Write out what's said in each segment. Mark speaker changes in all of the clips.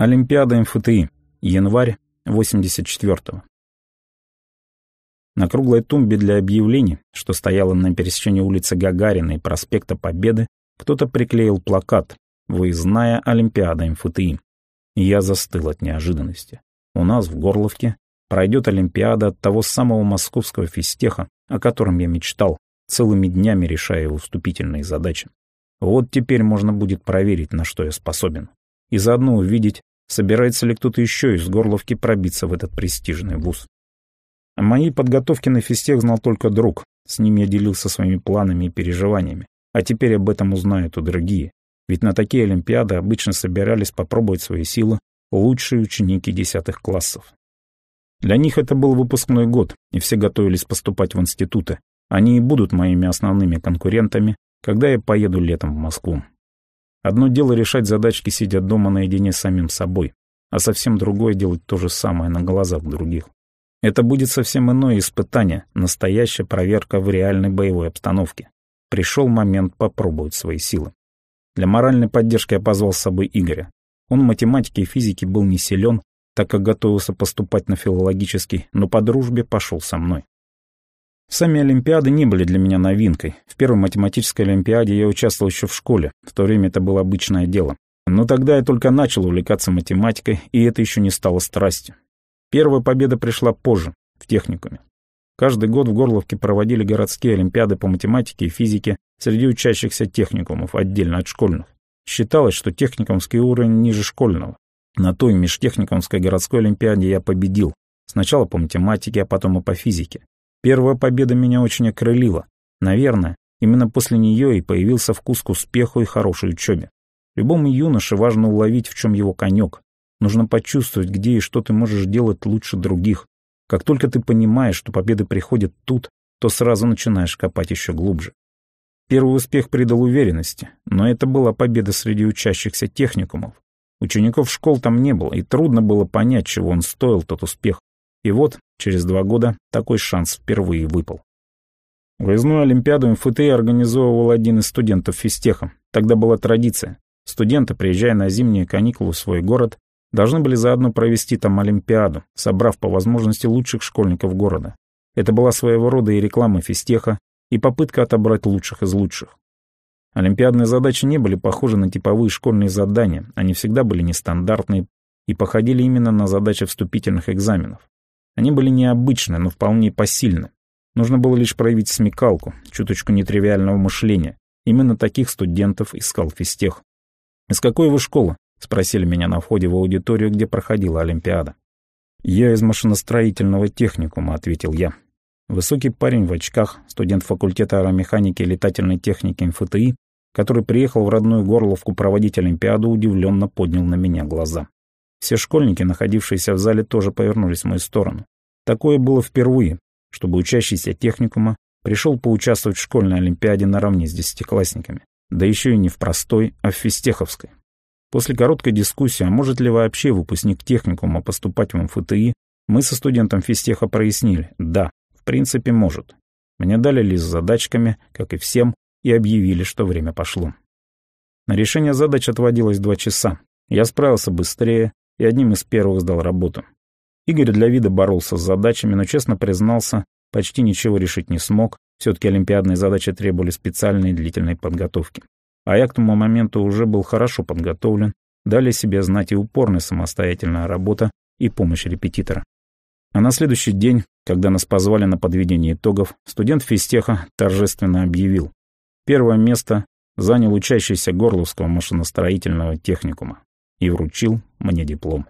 Speaker 1: Олимпиада МФТИ. Январь 84-го. На круглой тумбе для объявлений, что стояла на пересечении улицы Гагарина и проспекта Победы, кто-то приклеил плакат «Выездная Олимпиада МФТИ». Я застыл от неожиданности. У нас в Горловке пройдет Олимпиада от того самого московского физтеха, о котором я мечтал, целыми днями решая его вступительные задачи. Вот теперь можно будет проверить, на что я способен. И заодно увидеть, собирается ли кто-то еще из Горловки пробиться в этот престижный вуз. О моей подготовке на физтех знал только друг, с ним я делился своими планами и переживаниями, а теперь об этом узнают и другие, ведь на такие олимпиады обычно собирались попробовать свои силы лучшие ученики десятых классов. Для них это был выпускной год, и все готовились поступать в институты. Они и будут моими основными конкурентами, когда я поеду летом в Москву. Одно дело решать задачки, сидя дома наедине с самим собой, а совсем другое делать то же самое на глазах других. Это будет совсем иное испытание, настоящая проверка в реальной боевой обстановке. Пришел момент попробовать свои силы. Для моральной поддержки я позвал с собой Игоря. Он в математике и физике был не силен, так как готовился поступать на филологический, но по дружбе пошел со мной. Сами Олимпиады не были для меня новинкой. В первой математической Олимпиаде я участвовал еще в школе, в то время это было обычное дело. Но тогда я только начал увлекаться математикой, и это еще не стало страстью. Первая победа пришла позже, в техникуме. Каждый год в Горловке проводили городские олимпиады по математике и физике среди учащихся техникумов, отдельно от школьных. Считалось, что техникумский уровень ниже школьного. На той межтехникумской городской олимпиаде я победил. Сначала по математике, а потом и по физике. Первая победа меня очень окрылила. Наверное, именно после нее и появился вкус к успеху и хорошей учебе. Любому юноше важно уловить, в чем его конек. Нужно почувствовать, где и что ты можешь делать лучше других. Как только ты понимаешь, что победы приходят тут, то сразу начинаешь копать еще глубже. Первый успех придал уверенности, но это была победа среди учащихся техникумов. Учеников школ там не было, и трудно было понять, чего он стоил, тот успех. И вот, через два года, такой шанс впервые выпал. Выездную Олимпиаду МФТИ организовывал один из студентов физтеха. Тогда была традиция. Студенты, приезжая на зимние каникулы в свой город, должны были заодно провести там Олимпиаду, собрав по возможности лучших школьников города. Это была своего рода и реклама физтеха, и попытка отобрать лучших из лучших. Олимпиадные задачи не были похожи на типовые школьные задания, они всегда были нестандартные и походили именно на задачи вступительных экзаменов. Они были необычны, но вполне посильны. Нужно было лишь проявить смекалку, чуточку нетривиального мышления. Именно таких студентов искал физтех. «Из какой вы школы?» — спросили меня на входе в аудиторию, где проходила Олимпиада. «Я из машиностроительного техникума», — ответил я. Высокий парень в очках, студент факультета аэромеханики и летательной техники МФТИ, который приехал в родную Горловку проводить Олимпиаду, удивленно поднял на меня глаза. Все школьники, находившиеся в зале, тоже повернулись в мою сторону. Такое было впервые, чтобы учащийся техникума пришел поучаствовать в школьной олимпиаде наравне с десятиклассниками. Да еще и не в простой, а в физтеховской. После короткой дискуссии, а может ли вообще выпускник техникума поступать в МФТИ, мы со студентом физтеха прояснили, да, в принципе может. Мне дали лист с задачками, как и всем, и объявили, что время пошло. На решение задач отводилось два часа. Я справился быстрее, и одним из первых сдал работу. Игорь для вида боролся с задачами, но честно признался, почти ничего решить не смог, все-таки олимпиадные задачи требовали специальной длительной подготовки. А я к тому моменту уже был хорошо подготовлен, дали себе знать и упорная самостоятельная работа, и помощь репетитора. А на следующий день, когда нас позвали на подведение итогов, студент физтеха торжественно объявил. Первое место занял учащийся Горловского машиностроительного техникума и вручил мне диплом.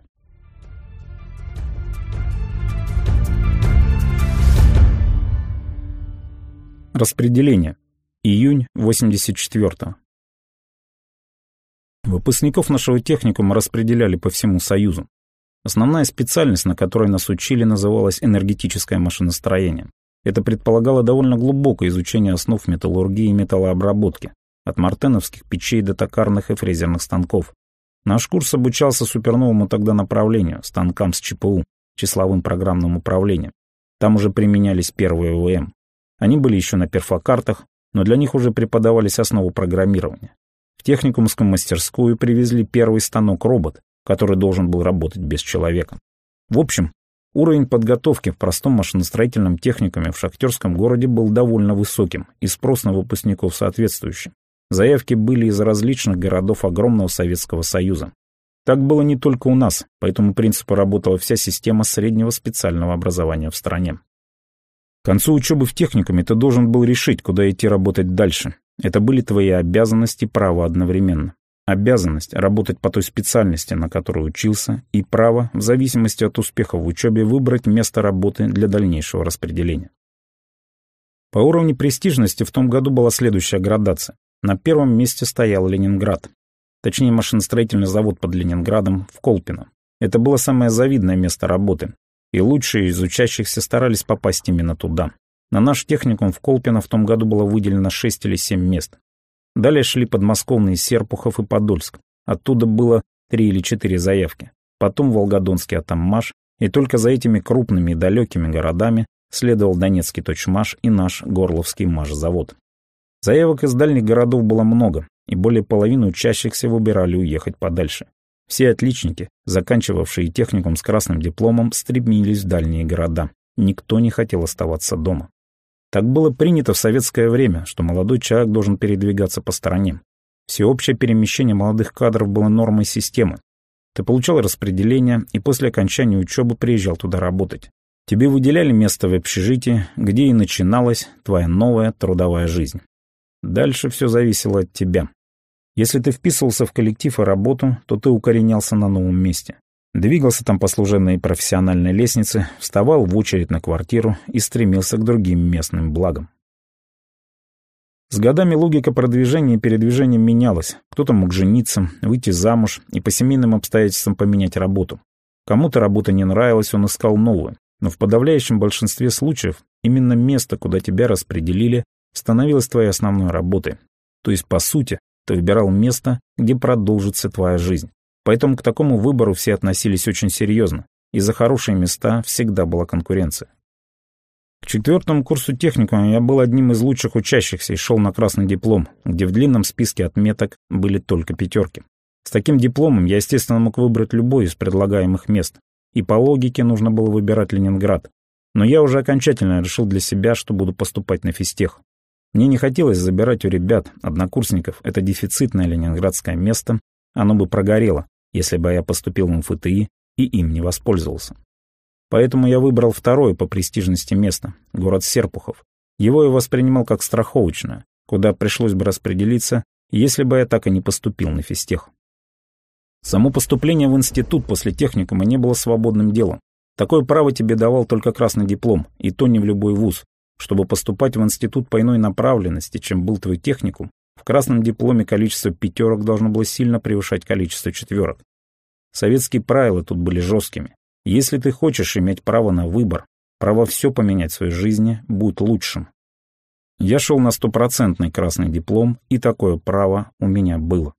Speaker 1: Распределение. Июнь 84-го. Выпускников нашего техникума распределяли по всему Союзу. Основная специальность, на которой нас учили, называлась энергетическое машиностроение. Это предполагало довольно глубокое изучение основ металлургии и металлообработки, от мартеновских печей до токарных и фрезерных станков, Наш курс обучался суперновому тогда направлению, станкам с ЧПУ, числовым программным управлением. Там уже применялись первые ОМ. Они были еще на перфокартах, но для них уже преподавались основы программирования. В техникумскую мастерскую привезли первый станок-робот, который должен был работать без человека. В общем, уровень подготовки в простом машиностроительном техникуме в шахтерском городе был довольно высоким, и спрос на выпускников соответствующий. Заявки были из различных городов огромного Советского Союза. Так было не только у нас, по этому принципу работала вся система среднего специального образования в стране. К концу учебы в техникуме ты должен был решить, куда идти работать дальше. Это были твои обязанности и право одновременно. Обязанность работать по той специальности, на которой учился, и право, в зависимости от успеха в учебе, выбрать место работы для дальнейшего распределения. По уровню престижности в том году была следующая градация. На первом месте стоял Ленинград точнее машиностроительный завод под Ленинградом, в Колпино. Это было самое завидное место работы, и лучшие из учащихся старались попасть именно туда. На наш техникум в Колпино в том году было выделено 6 или 7 мест. Далее шли подмосковные Серпухов и Подольск. Оттуда было 3 или 4 заявки. Потом Волгодонский Атаммаш, и только за этими крупными и далекими городами следовал Донецкий Точмаш и наш Горловский Машзавод. Заявок из дальних городов было много, и более половины учащихся выбирали уехать подальше. Все отличники, заканчивавшие техникум с красным дипломом, стремились в дальние города. Никто не хотел оставаться дома. Так было принято в советское время, что молодой человек должен передвигаться по стороне. Всеобщее перемещение молодых кадров было нормой системы. Ты получал распределение и после окончания учебы приезжал туда работать. Тебе выделяли место в общежитии, где и начиналась твоя новая трудовая жизнь. Дальше все зависело от тебя. Если ты вписывался в коллектив и работу, то ты укоренялся на новом месте. Двигался там по служебной и профессиональной лестнице, вставал в очередь на квартиру и стремился к другим местным благам. С годами логика продвижения и передвижения менялась. Кто-то мог жениться, выйти замуж и по семейным обстоятельствам поменять работу. Кому-то работа не нравилась, он искал новую. Но в подавляющем большинстве случаев именно место, куда тебя распределили, становилось твоей основной работой. То есть, по сути, ты выбирал место, где продолжится твоя жизнь. Поэтому к такому выбору все относились очень серьезно, и за хорошие места всегда была конкуренция. К четвертому курсу техникума я был одним из лучших учащихся и шел на красный диплом, где в длинном списке отметок были только пятерки. С таким дипломом я, естественно, мог выбрать любой из предлагаемых мест, и по логике нужно было выбирать Ленинград. Но я уже окончательно решил для себя, что буду поступать на физтех. Мне не хотелось забирать у ребят, однокурсников, это дефицитное ленинградское место, оно бы прогорело, если бы я поступил в МФТИ и им не воспользовался. Поэтому я выбрал второе по престижности место, город Серпухов. Его я воспринимал как страховочное, куда пришлось бы распределиться, если бы я так и не поступил на физтех. Само поступление в институт после техникума не было свободным делом. Такое право тебе давал только красный диплом, и то не в любой вуз, чтобы поступать в институт по иной направленности, чем был твой техникум, в красном дипломе количество пятерок должно было сильно превышать количество четверок. Советские правила тут были жесткими. Если ты хочешь иметь право на выбор, право все поменять в своей жизни, будь лучшим. Я шел на стопроцентный красный диплом, и такое право у меня было.